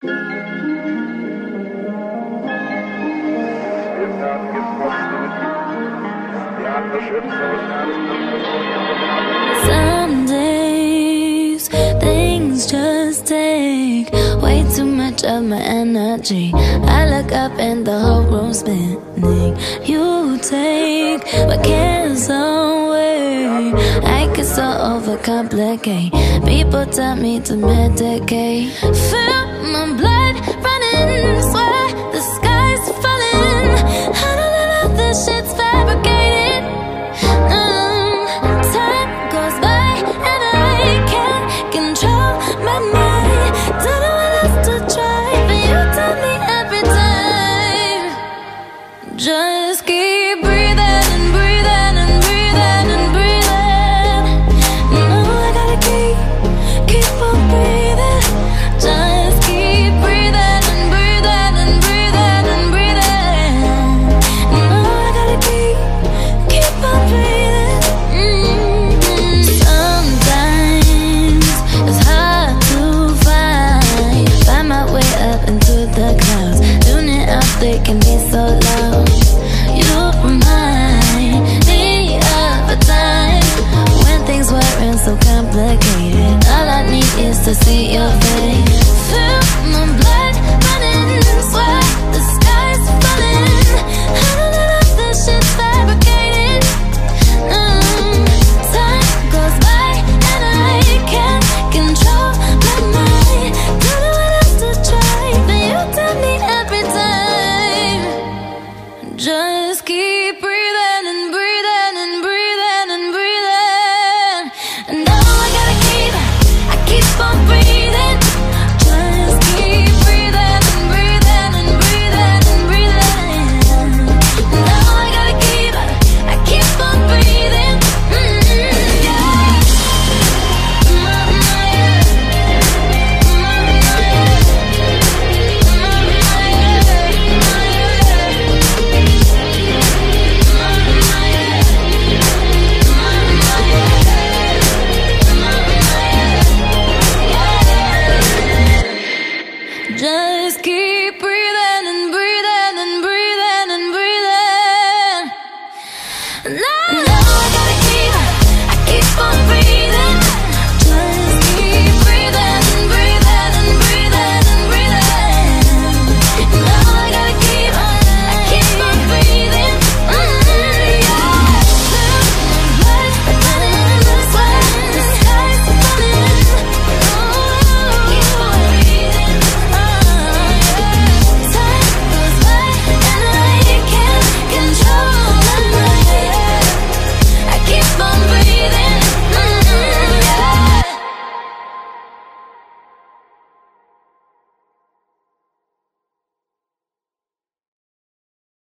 Some days things just take way too much of my energy. I look up and the whole room's spinning. You take my cares away. I get so overcomplicate. People tell me to medicate. Feel my blood running, swear the sky's falling. I know that all this shit's fabricated. Mm. Time goes by and I can't control my mind. Don't know what else to try, but you tell me every time. Just keep. to see your face. No!